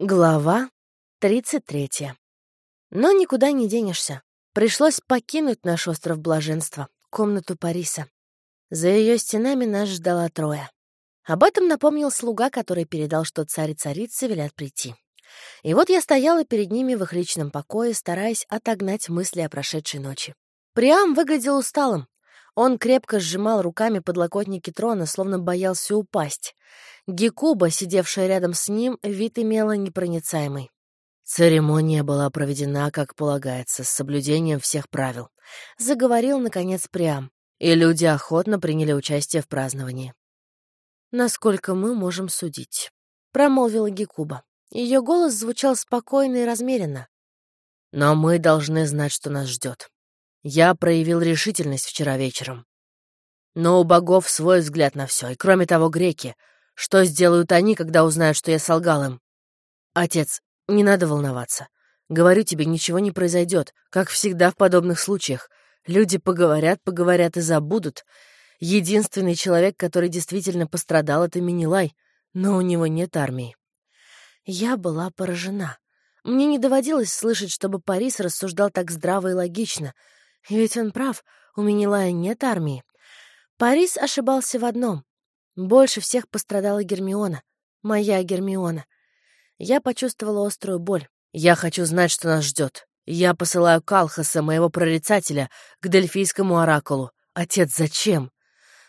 Глава 33. Но никуда не денешься. Пришлось покинуть наш остров блаженства, комнату Париса. За ее стенами нас ждала Троя. Об этом напомнил слуга, который передал, что царь и царица велят прийти. И вот я стояла перед ними в их личном покое, стараясь отогнать мысли о прошедшей ночи. Приам выглядел усталым. Он крепко сжимал руками подлокотники трона, словно боялся упасть. Гекуба, сидевшая рядом с ним, вид имела непроницаемый. Церемония была проведена, как полагается, с соблюдением всех правил. Заговорил, наконец, Приам. И люди охотно приняли участие в праздновании. «Насколько мы можем судить», — промолвила Гекуба. Ее голос звучал спокойно и размеренно. «Но мы должны знать, что нас ждет. Я проявил решительность вчера вечером. Но у богов свой взгляд на все, и кроме того, греки — что сделают они, когда узнают, что я солгал им? Отец, не надо волноваться. Говорю тебе, ничего не произойдет, как всегда в подобных случаях. Люди поговорят, поговорят и забудут. Единственный человек, который действительно пострадал, — это Минилай, но у него нет армии. Я была поражена. Мне не доводилось слышать, чтобы Парис рассуждал так здраво и логично. Ведь он прав, у Минилая нет армии. Парис ошибался в одном. Больше всех пострадала Гермиона. Моя Гермиона. Я почувствовала острую боль. «Я хочу знать, что нас ждет. Я посылаю Калхаса, моего прорицателя, к Дельфийскому оракулу. Отец, зачем?»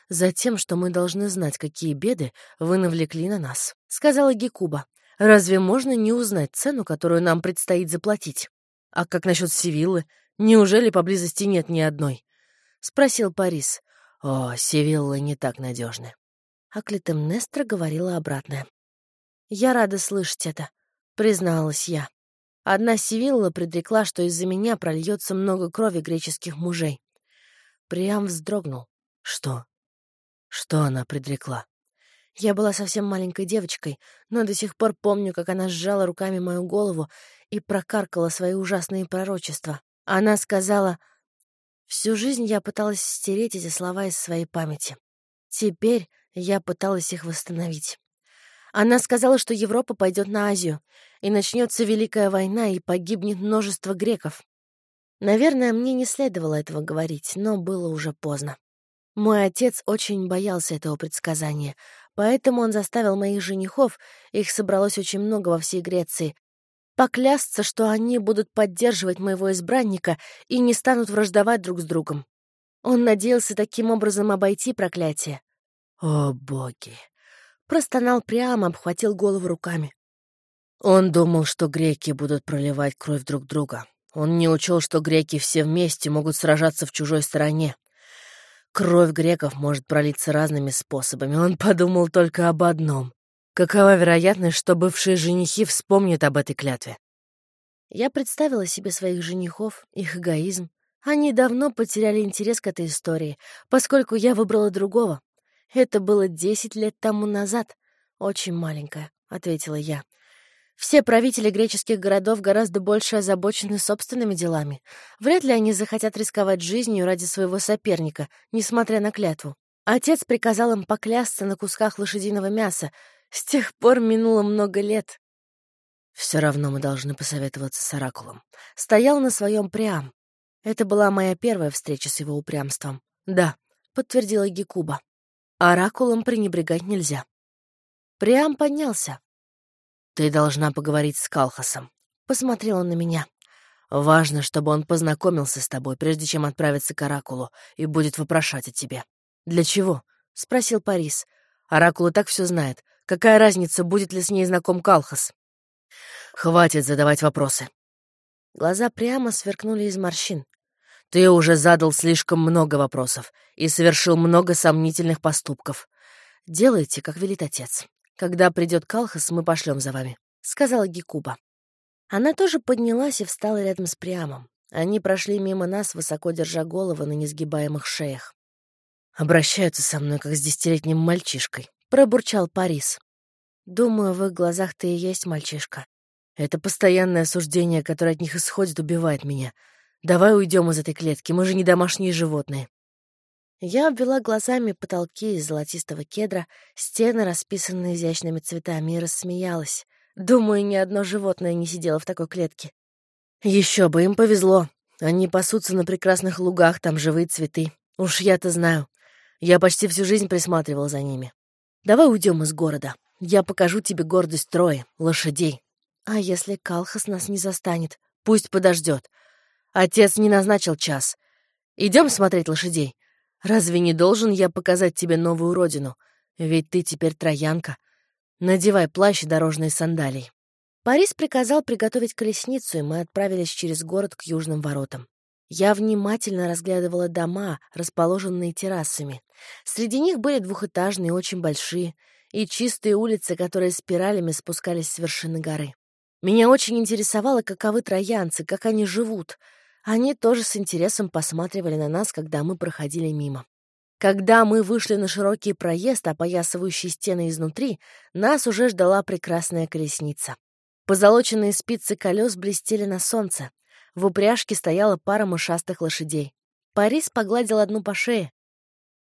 «Затем, что мы должны знать, какие беды вы навлекли на нас», — сказала Гекуба. «Разве можно не узнать цену, которую нам предстоит заплатить? А как насчет Севиллы? Неужели поблизости нет ни одной?» — спросил Парис. «О, Севилла не так надежны а Клитемнестра говорила обратное. «Я рада слышать это», — призналась я. Одна Сивилла предрекла, что из-за меня прольется много крови греческих мужей. Приам вздрогнул. «Что? Что она предрекла?» Я была совсем маленькой девочкой, но до сих пор помню, как она сжала руками мою голову и прокаркала свои ужасные пророчества. Она сказала... Всю жизнь я пыталась стереть эти слова из своей памяти. Теперь я пыталась их восстановить. Она сказала, что Европа пойдет на Азию, и начнется Великая война, и погибнет множество греков. Наверное, мне не следовало этого говорить, но было уже поздно. Мой отец очень боялся этого предсказания, поэтому он заставил моих женихов, их собралось очень много во всей Греции, поклясться, что они будут поддерживать моего избранника и не станут враждовать друг с другом. Он надеялся таким образом обойти проклятие. «О, боги!» Простонал прямо, обхватил голову руками. Он думал, что греки будут проливать кровь друг друга. Он не учел, что греки все вместе могут сражаться в чужой стороне. Кровь греков может пролиться разными способами. Он подумал только об одном. Какова вероятность, что бывшие женихи вспомнят об этой клятве? Я представила себе своих женихов, их эгоизм. Они давно потеряли интерес к этой истории, поскольку я выбрала другого, это было десять лет тому назад. Очень маленькая, — ответила я. Все правители греческих городов гораздо больше озабочены собственными делами. Вряд ли они захотят рисковать жизнью ради своего соперника, несмотря на клятву. Отец приказал им поклясться на кусках лошадиного мяса. С тех пор минуло много лет. Все равно мы должны посоветоваться с Оракулом. Стоял на своем Приам. Это была моя первая встреча с его упрямством. Да, подтвердила Гекуба. Оракулом пренебрегать нельзя. Приам поднялся. «Ты должна поговорить с Калхасом», — посмотрел он на меня. «Важно, чтобы он познакомился с тобой, прежде чем отправиться к Оракулу, и будет вопрошать о тебе». «Для чего?» — спросил Парис. «Оракул и так все знает. Какая разница, будет ли с ней знаком Калхас?» «Хватит задавать вопросы». Глаза прямо сверкнули из морщин. Ты уже задал слишком много вопросов и совершил много сомнительных поступков. Делайте, как велит отец. Когда придет Калхас, мы пошлем за вами», — сказала Гекуба. Она тоже поднялась и встала рядом с Приамом. Они прошли мимо нас, высоко держа головы на несгибаемых шеях. «Обращаются со мной, как с десятилетним мальчишкой», — пробурчал Парис. «Думаю, в их глазах ты и есть мальчишка». Это постоянное осуждение, которое от них исходит, убивает меня. Давай уйдем из этой клетки, мы же не домашние животные. Я обвела глазами потолки из золотистого кедра, стены, расписанные изящными цветами, и рассмеялась. Думаю, ни одно животное не сидело в такой клетке. Еще бы, им повезло. Они пасутся на прекрасных лугах, там живые цветы. Уж я-то знаю. Я почти всю жизнь присматривал за ними. Давай уйдем из города. Я покажу тебе гордость Трои, лошадей. А если Калхас нас не застанет? Пусть подождет. Отец не назначил час. Идем смотреть лошадей. Разве не должен я показать тебе новую родину? Ведь ты теперь троянка. Надевай плащ и дорожные сандалии. Парис приказал приготовить колесницу, и мы отправились через город к южным воротам. Я внимательно разглядывала дома, расположенные террасами. Среди них были двухэтажные, очень большие, и чистые улицы, которые спиралями спускались с вершины горы. Меня очень интересовало, каковы троянцы, как они живут. Они тоже с интересом посматривали на нас, когда мы проходили мимо. Когда мы вышли на широкий проезд, опоясывающий стены изнутри, нас уже ждала прекрасная колесница. Позолоченные спицы колес блестели на солнце. В упряжке стояла пара мышастых лошадей. Парис погладил одну по шее.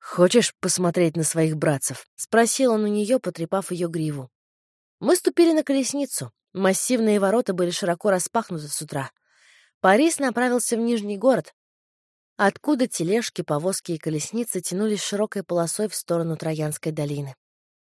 «Хочешь посмотреть на своих братцев?» — спросил он у нее, потрепав ее гриву. Мы ступили на колесницу. Массивные ворота были широко распахнуты с утра. Парис направился в Нижний город, откуда тележки, повозки и колесницы тянулись широкой полосой в сторону Троянской долины.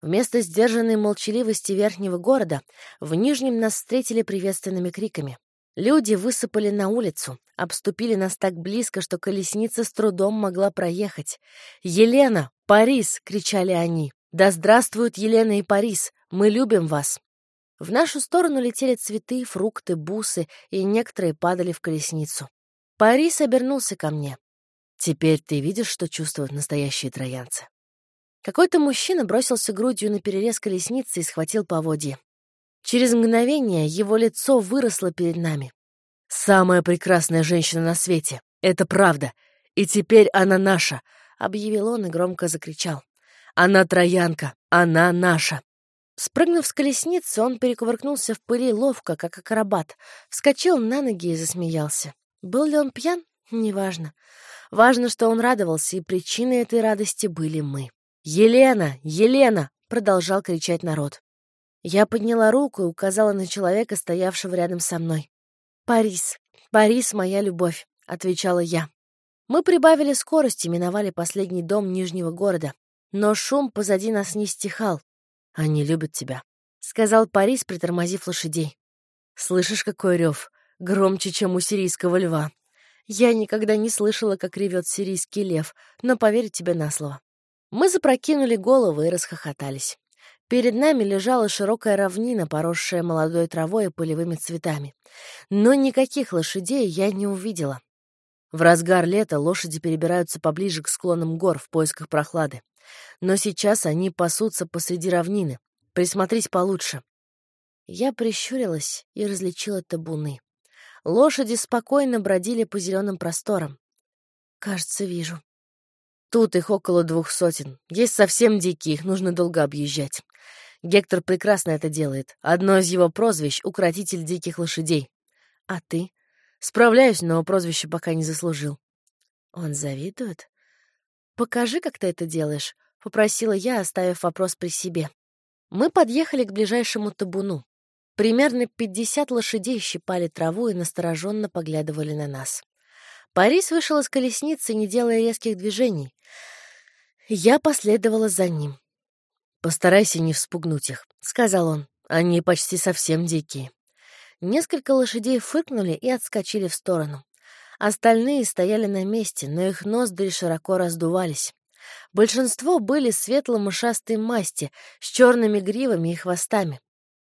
Вместо сдержанной молчаливости верхнего города в Нижнем нас встретили приветственными криками. Люди высыпали на улицу, обступили нас так близко, что колесница с трудом могла проехать. «Елена! Парис!» — кричали они. «Да здравствуют Елена и Парис! Мы любим вас!» В нашу сторону летели цветы, фрукты, бусы, и некоторые падали в колесницу. Парис обернулся ко мне. «Теперь ты видишь, что чувствуют настоящие троянцы?» Какой-то мужчина бросился грудью на перерез колесницы и схватил поводья. Через мгновение его лицо выросло перед нами. «Самая прекрасная женщина на свете! Это правда! И теперь она наша!» — объявил он и громко закричал. «Она троянка! Она наша!» Спрыгнув с колесницы, он перекувыркнулся в пыли ловко, как акробат, вскочил на ноги и засмеялся. Был ли он пьян? Неважно. Важно, что он радовался, и причиной этой радости были мы. «Елена! Елена!» — продолжал кричать народ. Я подняла руку и указала на человека, стоявшего рядом со мной. «Парис, Парис, моя любовь», — отвечала я. Мы прибавили скорость и миновали последний дом Нижнего города. Но шум позади нас не стихал. «Они любят тебя», — сказал Парис, притормозив лошадей. «Слышишь, какой рев? Громче, чем у сирийского льва». Я никогда не слышала, как ревет сирийский лев, но поверю тебе на слово. Мы запрокинули головы и расхохотались. Перед нами лежала широкая равнина, поросшая молодой травой и полевыми цветами. Но никаких лошадей я не увидела. В разгар лета лошади перебираются поближе к склонам гор в поисках прохлады. Но сейчас они пасутся посреди равнины. Присмотрись получше. Я прищурилась и различила табуны. Лошади спокойно бродили по зеленым просторам. Кажется, вижу. Тут их около двух сотен. Есть совсем дикие, их нужно долго объезжать. Гектор прекрасно это делает. Одно из его прозвищ — укротитель диких лошадей. А ты? Справляюсь, но прозвище пока не заслужил. Он завидует? Покажи, как ты это делаешь, — попросила я, оставив вопрос при себе. Мы подъехали к ближайшему табуну. Примерно пятьдесят лошадей щипали траву и настороженно поглядывали на нас. Парис вышел из колесницы, не делая резких движений. Я последовала за ним. «Постарайся не вспугнуть их», — сказал он. «Они почти совсем дикие». Несколько лошадей фыркнули и отскочили в сторону. Остальные стояли на месте, но их ноздри широко раздувались. Большинство были светло-мышастой масти, с черными гривами и хвостами.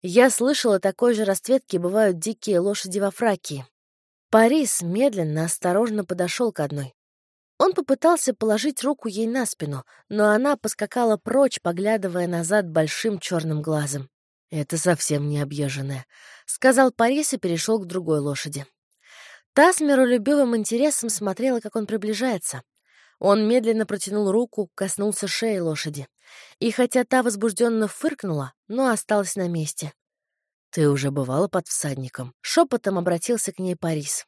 Я слышала, такой же расцветки бывают дикие лошади во Фракии. Парис медленно, осторожно подошел к одной. Он попытался положить руку ей на спину, но она поскакала прочь, поглядывая назад большим черным глазом. «Это совсем не объезженная», — сказал Парис и перешел к другой лошади. Та с миролюбивым интересом смотрела, как он приближается. Он медленно протянул руку, коснулся шеи лошади. И хотя та возбужденно фыркнула, но осталась на месте. «Ты уже бывала под всадником?» Шепотом обратился к ней Парис.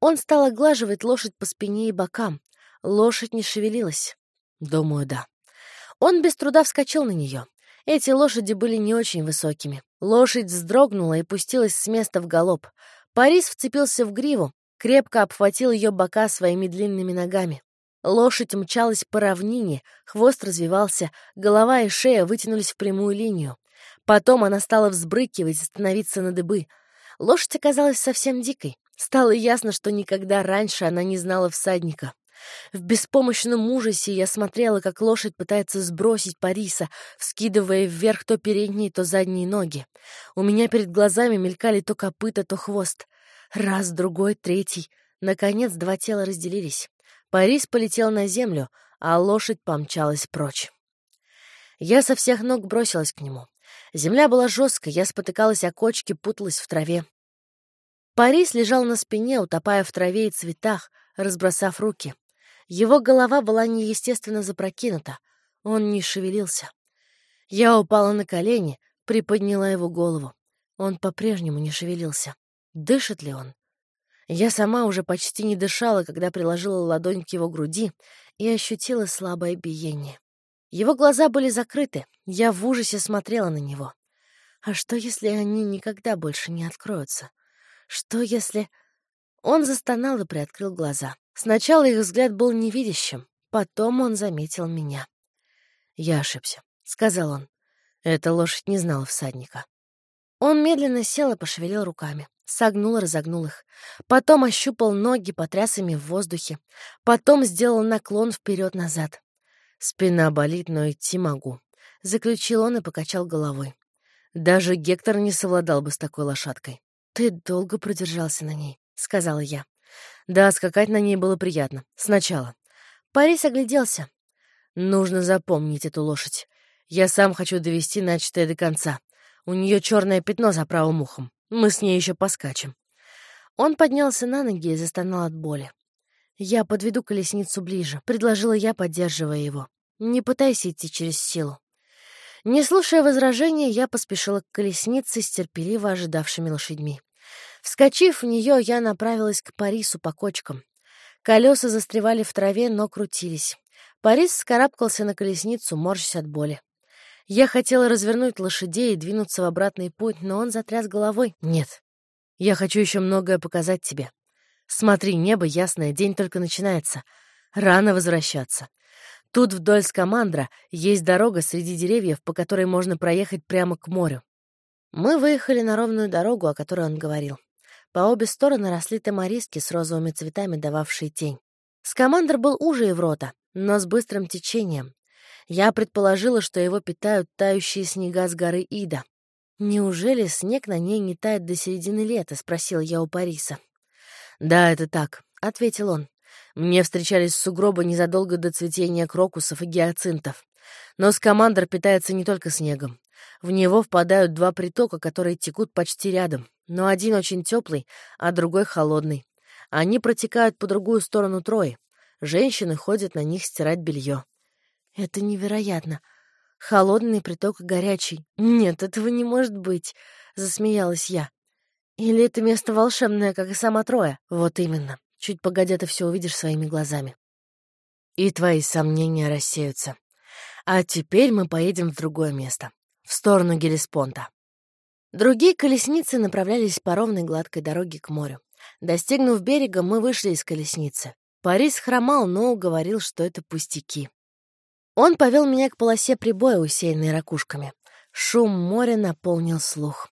Он стал оглаживать лошадь по спине и бокам. Лошадь не шевелилась. «Думаю, да». Он без труда вскочил на нее. Эти лошади были не очень высокими. Лошадь вздрогнула и пустилась с места в галоп. Парис вцепился в гриву, крепко обхватил ее бока своими длинными ногами. Лошадь мчалась по равнине, хвост развивался, голова и шея вытянулись в прямую линию. Потом она стала взбрыкивать и становиться на дыбы. Лошадь оказалась совсем дикой. Стало ясно, что никогда раньше она не знала всадника. В беспомощном ужасе я смотрела, как лошадь пытается сбросить Париса, вскидывая вверх то передние, то задние ноги. У меня перед глазами мелькали то копыта, то хвост. Раз, другой, третий. Наконец два тела разделились. Парис полетел на землю, а лошадь помчалась прочь. Я со всех ног бросилась к нему. Земля была жесткой, я спотыкалась о кочке, путалась в траве. Парис лежал на спине, утопая в траве и цветах, разбросав руки. Его голова была неестественно запрокинута. Он не шевелился. Я упала на колени, приподняла его голову. Он по-прежнему не шевелился. Дышит ли он? Я сама уже почти не дышала, когда приложила ладонь к его груди и ощутила слабое биение. Его глаза были закрыты, я в ужасе смотрела на него. А что, если они никогда больше не откроются? Что, если... Он застонал и приоткрыл глаза. Сначала их взгляд был невидящим, потом он заметил меня. «Я ошибся», — сказал он. Эта лошадь не знала всадника. Он медленно сел и пошевелил руками. Согнул, разогнул их. Потом ощупал ноги, потряс ими в воздухе. Потом сделал наклон вперед-назад. «Спина болит, но идти могу», — заключил он и покачал головой. «Даже Гектор не совладал бы с такой лошадкой». «Ты долго продержался на ней», — сказала я. «Да, скакать на ней было приятно. Сначала». Парис огляделся. «Нужно запомнить эту лошадь. Я сам хочу довести начатое до конца. У нее черное пятно за правым ухом. Мы с ней еще поскачем». Он поднялся на ноги и застонал от боли. «Я подведу колесницу ближе», — предложила я, поддерживая его. «Не пытайся идти через силу». Не слушая возражения, я поспешила к колеснице с терпеливо ожидавшими лошадьми. Вскочив в нее, я направилась к Парису по кочкам. Колеса застревали в траве, но крутились. Парис скарабкался на колесницу, морщась от боли. Я хотела развернуть лошадей и двинуться в обратный путь, но он затряс головой. «Нет, я хочу еще многое показать тебе. Смотри, небо ясное, день только начинается. Рано возвращаться. Тут вдоль Скамандра есть дорога среди деревьев, по которой можно проехать прямо к морю. Мы выехали на ровную дорогу, о которой он говорил. По обе стороны росли тамариски с розовыми цветами, дававшие тень. Скамандр был уже Еврота, но с быстрым течением. Я предположила, что его питают тающие снега с горы Ида. «Неужели снег на ней не тает до середины лета?» — спросил я у Париса. «Да, это так», — ответил он. «Мне встречались сугробы незадолго до цветения крокусов и гиацинтов. Но скамандр питается не только снегом. В него впадают два притока, которые текут почти рядом, но один очень теплый, а другой холодный. Они протекают по другую сторону Трои. Женщины ходят на них стирать белье. Это невероятно. Холодный приток горячий. Нет, этого не может быть, засмеялась я. Или это место волшебное, как и сама Троя? Вот именно. Чуть погодя, ты все увидишь своими глазами. И твои сомнения рассеются. А теперь мы поедем в другое место в сторону Гелеспонта. Другие колесницы направлялись по ровной гладкой дороге к морю. Достигнув берега, мы вышли из колесницы. Парис хромал, но говорил, что это пустяки. Он повел меня к полосе прибоя, усеянной ракушками. Шум моря наполнил слух.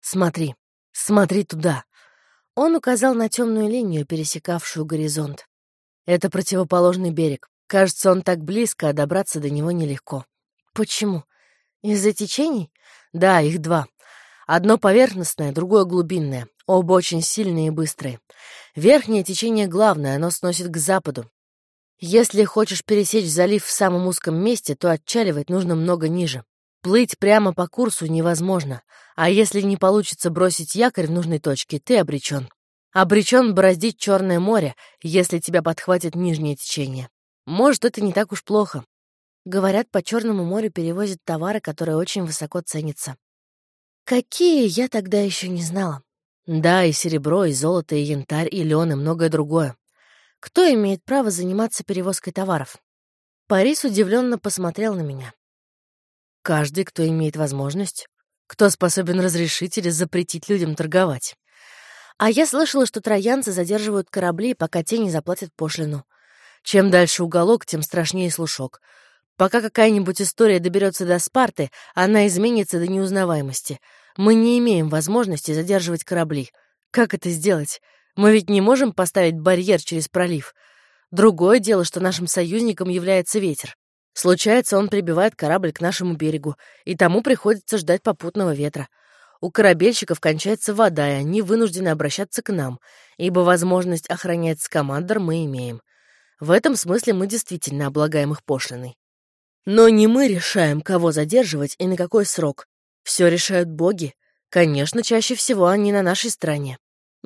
«Смотри, смотри туда!» Он указал на темную линию, пересекавшую горизонт. «Это противоположный берег. Кажется, он так близко, а добраться до него нелегко». «Почему?» Из-за течений? Да, их два. Одно поверхностное, другое глубинное. Оба очень сильные и быстрые. Верхнее течение главное, оно сносит к западу. Если хочешь пересечь залив в самом узком месте, то отчаливать нужно много ниже. Плыть прямо по курсу невозможно, а если не получится бросить якорь в нужной точке, ты обречен. Обречен бороздить Черное море, если тебя подхватит нижнее течение. Может, это не так уж плохо. Говорят, по Черному морю перевозят товары, которые очень высоко ценятся. Какие, я тогда еще не знала. Да, и серебро, и золото, и янтарь, и лен, и многое другое. Кто имеет право заниматься перевозкой товаров? Парис удивленно посмотрел на меня. Каждый, кто имеет возможность. Кто способен разрешить или запретить людям торговать? А я слышала, что троянцы задерживают корабли, пока те не заплатят пошлину. Чем дальше уголок, тем страшнее слушок. Пока какая-нибудь история доберется до Спарты, она изменится до неузнаваемости. Мы не имеем возможности задерживать корабли. Как это сделать? Мы ведь не можем поставить барьер через пролив. Другое дело, что нашим союзником является ветер. Случается, он прибивает корабль к нашему берегу, и тому приходится ждать попутного ветра. У корабельщиков кончается вода, и они вынуждены обращаться к нам, ибо возможность охранять скамандр мы имеем. В этом смысле мы действительно облагаем их пошлиной. Но не мы решаем, кого задерживать и на какой срок. Все решают боги. Конечно, чаще всего они на нашей стороне.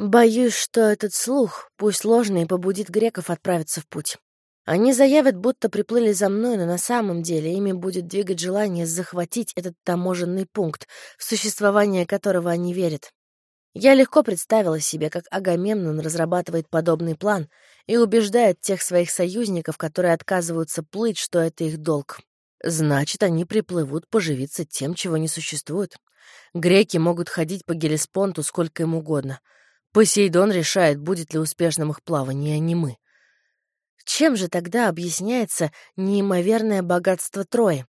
Боюсь, что этот слух, пусть ложный, побудит греков отправиться в путь. Они заявят, будто приплыли за мной, но на самом деле ими будет двигать желание захватить этот таможенный пункт, в существование которого они верят. Я легко представила себе, как Агамемнон разрабатывает подобный план и убеждает тех своих союзников, которые отказываются плыть, что это их долг. Значит, они приплывут поживиться тем, чего не существует. Греки могут ходить по Гелеспонту сколько им угодно. Посейдон решает, будет ли успешным их плавание, а не мы. Чем же тогда объясняется неимоверное богатство Трои?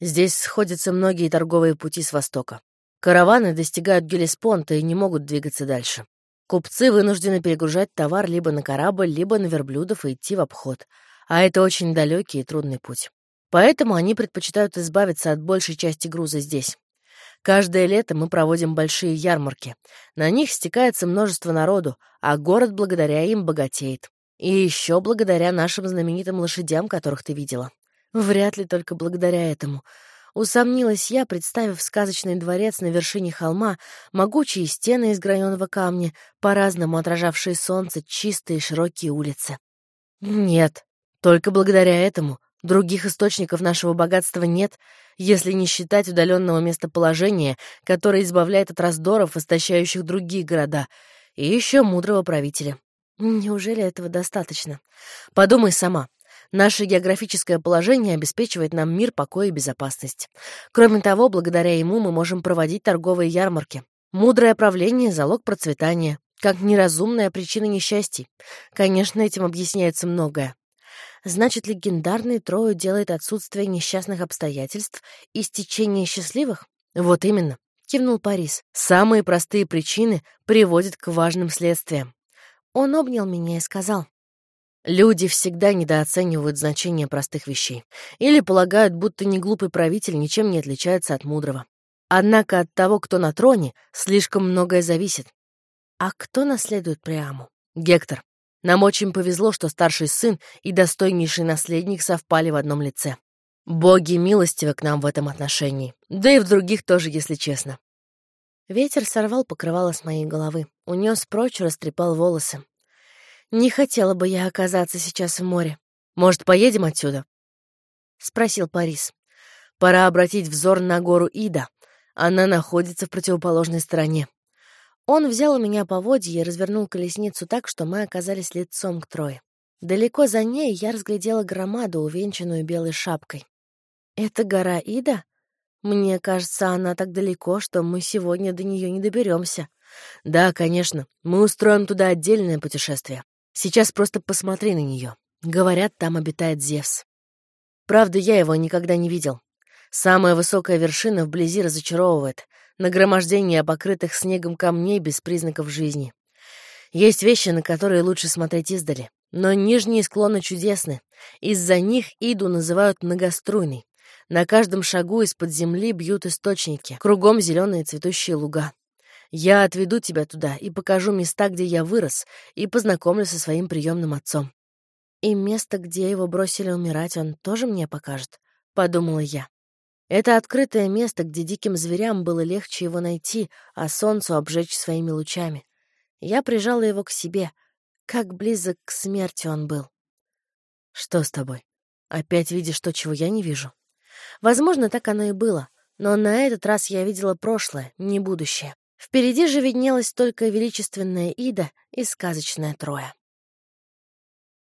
Здесь сходятся многие торговые пути с востока. Караваны достигают Гелеспонта и не могут двигаться дальше. Купцы вынуждены перегружать товар либо на корабль, либо на верблюдов и идти в обход. А это очень далекий и трудный путь. Поэтому они предпочитают избавиться от большей части груза здесь. Каждое лето мы проводим большие ярмарки. На них стекается множество народу, а город благодаря им богатеет. И еще благодаря нашим знаменитым лошадям, которых ты видела. Вряд ли только благодаря этому. Усомнилась я, представив сказочный дворец на вершине холма, могучие стены из граненого камня, по-разному отражавшие солнце, чистые широкие улицы. Нет, только благодаря этому. Других источников нашего богатства нет, если не считать удаленного местоположения, которое избавляет от раздоров, истощающих другие города, и еще мудрого правителя. Неужели этого достаточно? Подумай сама. Наше географическое положение обеспечивает нам мир, покой и безопасность. Кроме того, благодаря ему мы можем проводить торговые ярмарки. Мудрое правление — залог процветания, как неразумная причина несчастий. Конечно, этим объясняется многое. Значит, легендарный Трою делает отсутствие несчастных обстоятельств и стечение счастливых? Вот именно, кивнул Парис. Самые простые причины приводят к важным следствиям. Он обнял меня и сказал, «Люди всегда недооценивают значение простых вещей или полагают, будто неглупый правитель ничем не отличается от мудрого. Однако от того, кто на троне, слишком многое зависит. А кто наследует Приаму? Гектор. Нам очень повезло, что старший сын и достойнейший наследник совпали в одном лице. Боги милостивы к нам в этом отношении, да и в других тоже, если честно. Ветер сорвал покрывало с моей головы, унес прочь, растрепал волосы. Не хотела бы я оказаться сейчас в море. Может, поедем отсюда? — спросил Парис. «Пора обратить взор на гору Ида. Она находится в противоположной стороне». Он взял у меня поводье и развернул колесницу так, что мы оказались лицом к Трое. Далеко за ней я разглядела громаду, увенчанную белой шапкой. «Это гора Ида?» Мне кажется, она так далеко, что мы сегодня до нее не доберемся. Да, конечно, мы устроим туда отдельное путешествие. Сейчас просто посмотри на нее. Говорят, там обитает Зевс. Правда, я его никогда не видел. Самая высокая вершина вблизи разочаровывает. Нагромождение покрытых снегом камней без признаков жизни. Есть вещи, на которые лучше смотреть издали. Но нижние склоны чудесны. Из-за них Иду называют многоструйной. На каждом шагу из-под земли бьют источники, кругом зеленые цветущие луга. Я отведу тебя туда и покажу места, где я вырос, и познакомлю со своим приемным отцом. И место, где его бросили умирать, он тоже мне покажет, — подумала я. Это открытое место, где диким зверям было легче его найти, а солнцу обжечь своими лучами. Я прижала его к себе. Как близок к смерти он был. Что с тобой? Опять видишь то, чего я не вижу? Возможно, так оно и было, но на этот раз я видела прошлое, не будущее. Впереди же виднелась только величественная Ида и сказочная Троя.